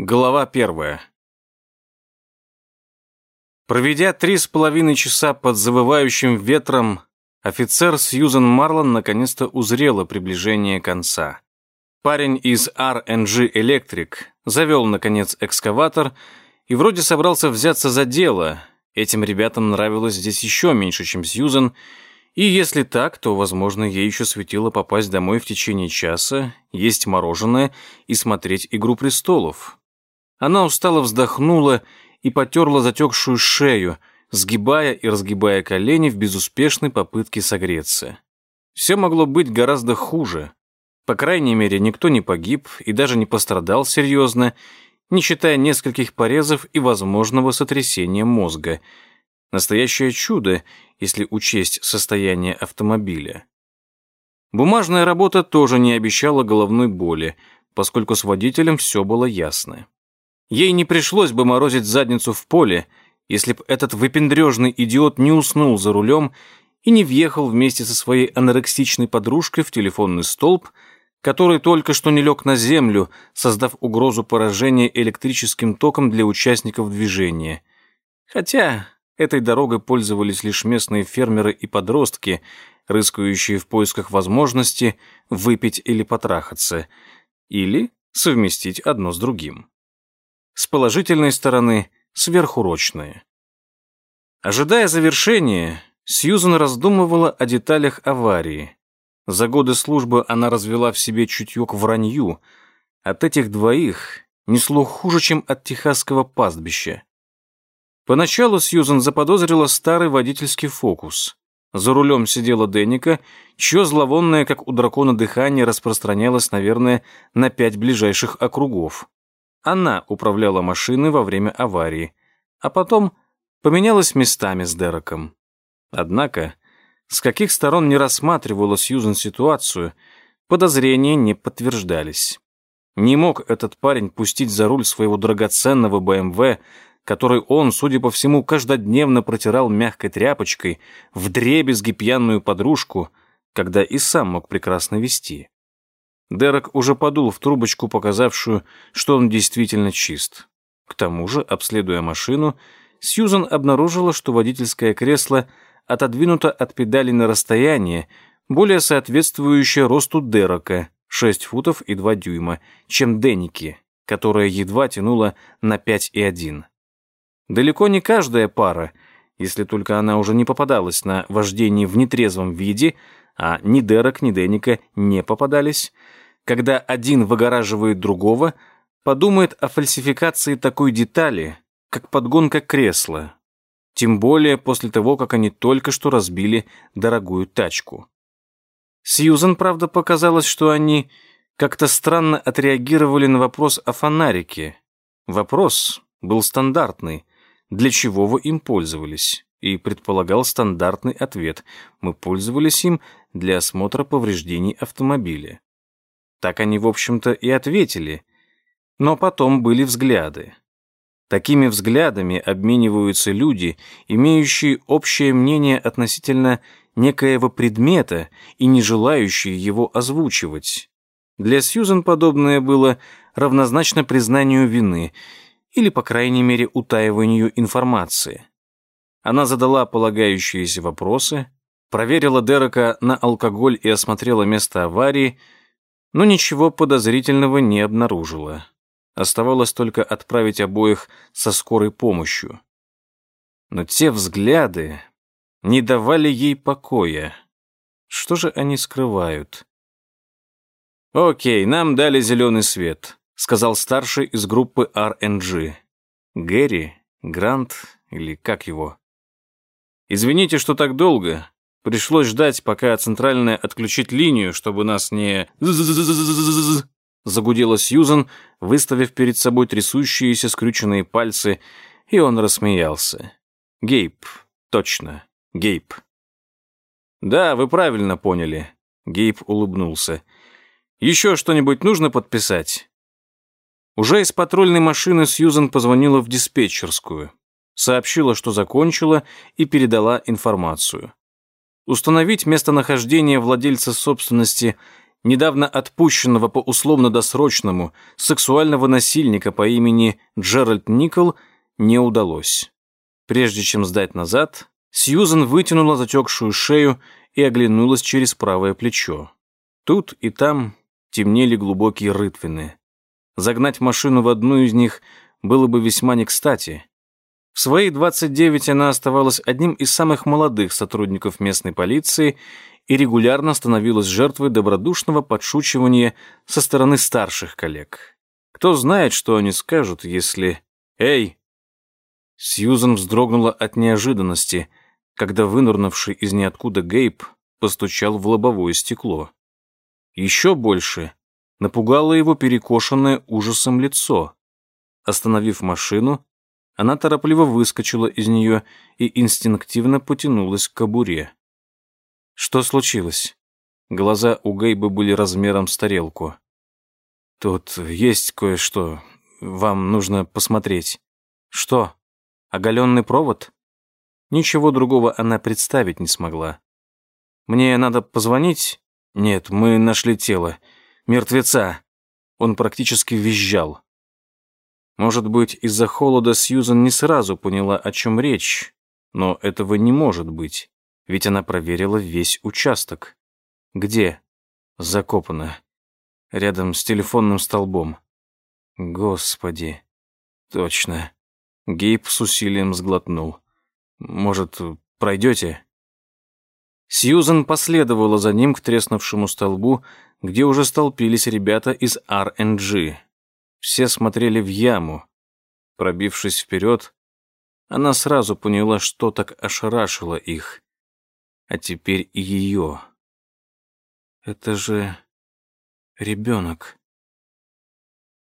Глава первая. Проведя три с половиной часа под завывающим ветром, офицер Сьюзен Марлон наконец-то узрела приближение конца. Парень из RNG Electric завел, наконец, экскаватор и вроде собрался взяться за дело. Этим ребятам нравилось здесь еще меньше, чем Сьюзен, и если так, то, возможно, ей еще светило попасть домой в течение часа, есть мороженое и смотреть «Игру престолов». Она устало вздохнула и потерла затекшую шею, сгибая и разгибая колени в безуспешной попытке согреться. Все могло быть гораздо хуже. По крайней мере, никто не погиб и даже не пострадал серьезно, не считая нескольких порезов и возможного сотрясения мозга. Настоящее чудо, если учесть состояние автомобиля. Бумажная работа тоже не обещала головной боли, поскольку с водителем все было ясно. Ей не пришлось бы морозить задницу в поле, если б этот выпендрежный идиот не уснул за рулем и не въехал вместе со своей анорексичной подружкой в телефонный столб, который только что не лег на землю, создав угрозу поражения электрическим током для участников движения. Хотя этой дорогой пользовались лишь местные фермеры и подростки, рыскающие в поисках возможности выпить или потрахаться, или совместить одно с другим с положительной стороны сверхурочные. Ожидая завершения, Сьюзен раздумывала о деталях аварии. За годы службы она развела в себе чутье к вранью. От этих двоих несло хуже, чем от техасского пастбища. Поначалу Сьюзен заподозрила старый водительский фокус. За рулем сидела Денника, чье зловонное, как у дракона, дыхание распространялось, наверное, на пять ближайших округов. Она управляла машиной во время аварии, а потом поменялась местами с Дереком. Однако, с каких сторон не рассматривала Сьюзен ситуацию, подозрения не подтверждались. Не мог этот парень пустить за руль своего драгоценного БМВ, который он, судя по всему, каждодневно протирал мягкой тряпочкой, в дребезги пьяную подружку, когда и сам мог прекрасно вести. Дерек уже подул в трубочку, показавшую, что он действительно чист. К тому же, обследуя машину, Сьюзан обнаружила, что водительское кресло отодвинуто от педали на расстояние, более соответствующее росту Дерека, 6 футов и 2 дюйма, чем Денники, которая едва тянула на 5,1. Далеко не каждая пара, если только она уже не попадалась на вождении в нетрезвом виде, а ни Дерек, ни Денника не попадались, когда один выгораживает другого, подумает о фальсификации такой детали, как подгонка кресла. Тем более после того, как они только что разбили дорогую тачку. Сьюзен, правда, показалось, что они как-то странно отреагировали на вопрос о фонарике. Вопрос был стандартный. Для чего вы им пользовались? И предполагал стандартный ответ. Мы пользовались им для осмотра повреждений автомобиля. Так они, в общем-то, и ответили. Но потом были взгляды. Такими взглядами обмениваются люди, имеющие общее мнение относительно некоего предмета и не желающие его озвучивать. Для Сьюзен подобное было равнозначно признанию вины или, по крайней мере, утаиванию информации. Она задала полагающиеся вопросы, проверила Дерека на алкоголь и осмотрела место аварии, но ничего подозрительного не обнаружила. Оставалось только отправить обоих со скорой помощью. Но те взгляды не давали ей покоя. Что же они скрывают? «Окей, нам дали зеленый свет», — сказал старший из группы RNG. Гэри, Грант или как его? «Извините, что так долго. Пришлось ждать, пока центральная отключит линию, чтобы нас не... Загудела Сьюзан, выставив перед собой трясущиеся скрюченные пальцы, и он рассмеялся. Гейб, точно, Гейб. Да, вы правильно поняли. Гейб улыбнулся. Еще что-нибудь нужно подписать? Уже из патрульной машины Сьюзан позвонила в диспетчерскую, сообщила, что закончила и передала информацию. Установить местонахождение владельца собственности недавно отпущенного по условно-досрочному сексуального насильника по имени Джеральд Никол не удалось. Прежде чем сдать назад, Сьюзен вытянула затекшую шею и оглянулась через правое плечо. Тут и там темнели глубокие рытвины. Загнать машину в одну из них было бы весьма не кстати. В свои 29 она оставалась одним из самых молодых сотрудников местной полиции и регулярно становилась жертвой добродушного подшучивания со стороны старших коллег. Кто знает, что они скажут, если... «Эй!» Сьюзен вздрогнула от неожиданности, когда вынурнувший из ниоткуда Гейб постучал в лобовое стекло. Еще больше напугало его перекошенное ужасом лицо. Остановив машину, она торопливо выскочила из нее и инстинктивно потянулась к кобуре. Что случилось? Глаза у Гейба были размером с тарелку. Тут есть кое-что. Вам нужно посмотреть. Что? Оголенный провод? Ничего другого она представить не смогла. Мне надо позвонить? Нет, мы нашли тело. Мертвеца. Он практически визжал. Может быть, из-за холода Сьюзан не сразу поняла, о чем речь, но этого не может быть. Ведь она проверила весь участок. Где? Закопано. Рядом с телефонным столбом. Господи. Точно. Гейб с усилием сглотнул. Может, пройдете? Сьюзен последовала за ним к треснувшему столбу, где уже столпились ребята из RNG. Все смотрели в яму. Пробившись вперед, она сразу поняла, что так ошарашило их а теперь и ее. Это же ребенок.